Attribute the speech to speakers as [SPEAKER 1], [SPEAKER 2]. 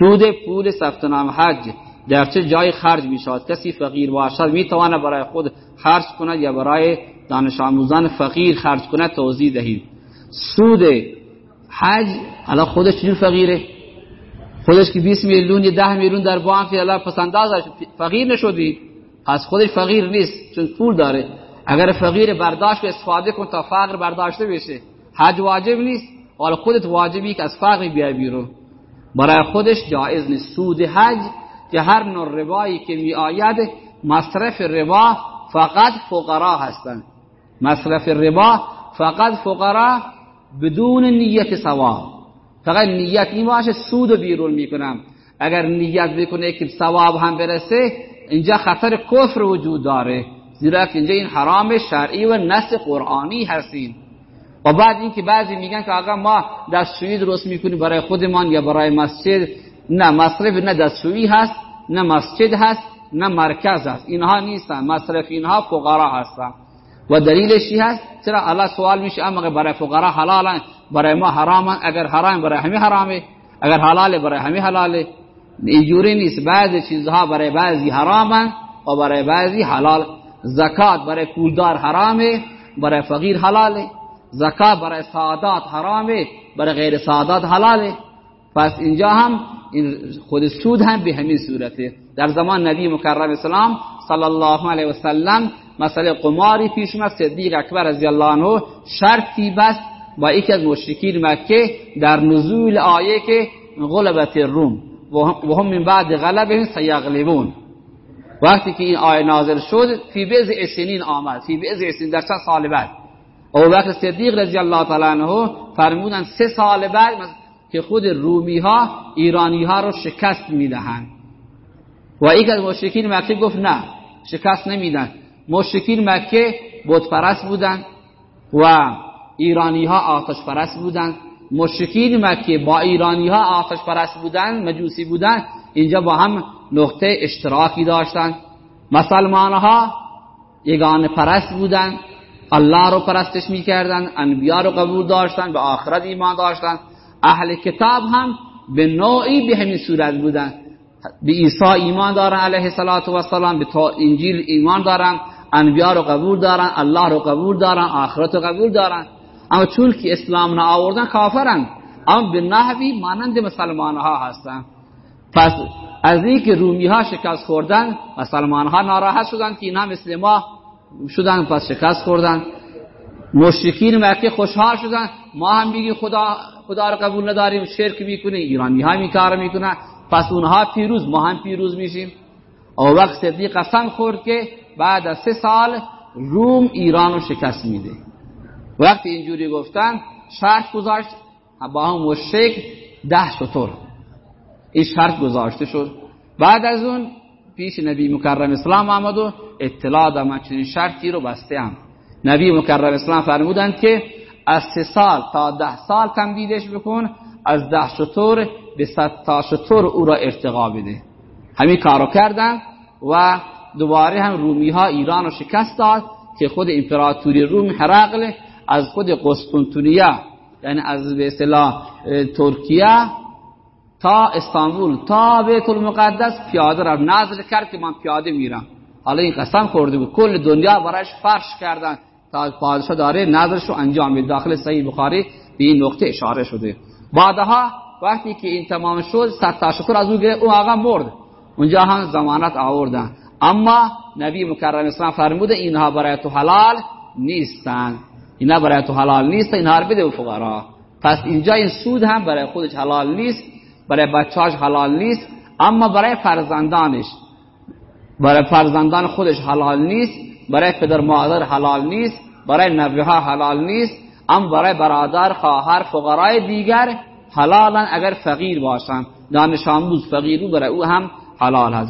[SPEAKER 1] سود پول ثبت نام حج در چه جای خرج می شود کسی فقیر باشد می تواند برای خود خرج کند یا برای دانش آموزان فقیر خرج کند؟ توضیح دهید. سود حج الان خودش چجور فقیره؟ خودش که 20 میلیون یا 10 میلیون در بانک الله پسنداز فقیر نشدی؟ از خودش فقیر نیست چون پول داره. اگر فقیر برداشت و استفاده کن تا فقر برداشته بشه. حج واجب نیست. ولی خودت واجبی که از فقر بیای بیرون. برای خودش جایز نیست. سود حج که هر نوع ربایی که می آید مصرف ربا فقط فقرا هستند. مصرف ربا فقط فقرا بدون نیت ثواب. فقط نیت این باشه سود بیرون می‌کنم. اگر نیت بکنه که ثواب هم برسه اینجا خطر کفر وجود داره. زیرا که اینجا این حرام شرعی و نص قرآنی هستین. و بعد اینکه بعضی میگن که آقا ما دستشویی درست می‌کنیم برای خودمان یا برای مسجد نه مصرف نه دستشویی هست نه مسجد هست نه مرکز هست. اینها نیستن مصرف اینها فقرا هستن. و دلیلش چی هست؟ چرا الله سوال میشه اما برای فقرا حلالن برای ما حرامن اگر حرام برای همه حرامه اگر حلاله برای همه حلاله. اینجوری نیست. بعضی چیزها برای بعضی حرامن و برای بعضی حلال. زکات برای پولدار حرامه برای فقیر حلاله. زکات برای سعادات حرامه برای غیر سعادات حلاله. پس اینجا هم این خود سود هم به همین صورته. در زمان نبی مکرم اسلام صلی الله علیه و سلم مسئله قماری پیش اومد صدیق اکبر رضی الله عنه شرطی بست با یکی از مشرکین مکه در نزول آیه که غلبت الروم و هم من بعد غلبهم سیغلبون. وقتی که این آیه نازل شد فی بعض سنین آمد. فی بعض سنین در چند سال بعد. ابو بکر صدیق رضی الله تعالی عنه فرمودن سه سال بعد که خود رومی ها ایرانی ها رو شکست می‌دهند. و یک از مشرکین مکه گفت نه شکست نمیدن. مشرکین مکه بت پرست بودن و ایرانی ها آتش پرست بودن مشرکین مکه با ایرانی ها آتش پرست بودن مجوسی بودن اینجا با هم نقطه اشتراکی داشتن مسلمان ها یگان پرست بودن الله رو پرستش می‌کردن انبیا رو قبول داشتن به آخرت ایمان داشتن. اهل کتاب هم به نوعی به همین صورت بودن. به عیسی ایمان دارن علیه و سلام به انجیل ایمان دارن انبیا رو قبول دارن الله رو قبول دارن آخرت رو قبول دارن. اما چون که اسلام نه آوردن کافرن اما به نحوی مانند مسلمان ها هستن. پس از اینکه رومی ها شکست خوردن مسلمان ها ناراحت شدن که اینا مثل ما شدن پس شکست خوردن. مشرکین مکه خوشحال شدن. ما هم بگیم خدا خدا رو قبول نداریم شرک می‌کنه ایرانی ها می کار می‌کنن. پس اونها پیروز ما هم پیروز میشیم. او وقت صدیق قسم خورد که بعد از سه سال روم ایران رو شکست میده. وقتی اینجوری گفتن شرط گذاشت با هم مشرک ده شطور. این شرط گذاشته شد. بعد از اون پیش نبی مکرم اسلام آمد و اطلاع دادم چنین شرطی رو بسته هم نبی مکرم اسلام فرمودند که از سه سال تا ده سال تمدیدش بکن از ده شطور به صد تا شطور او را ارتقا بده. همین کارو کردن و دوباره هم رومی ها ایران رو شکست داد که خود امپراتوری روم هرقل از خود قسطنطنیه یعنی از به اصطلاح ترکیه تا استانبول تا بیت المقدس پیاده را نازل کرد که من پیاده میرم. حالا این قسم خورده بود. کل دنیا برایش فرش کردن. تا پادشاه داره نظرش رو انجام بده داخل صحیح بخاری به این نقطه اشاره شده. بعدها وقتی که این تمام شد صد تا شکر از او گرفت. اون آقا مرد. اونجا هم زمانت آوردن. اما نبی مکرم اسلام فرموده اینها برای تو حلال نیستن. اینها برای تو حلال نیست اینها رو بده به فقرا. پس اینجا این سود هم برای خودش حلال نیست. برای بچهاش حلال نیست اما برای فرزندانش. برای فرزندان خودش حلال نیست برای پدر مادر حلال نیست برای نوه ها حلال نیست اما برای برادر خواهر فقرای دیگر حلالن اگر فقیر باشن. دانش آموز فقیرو برای او هم حلال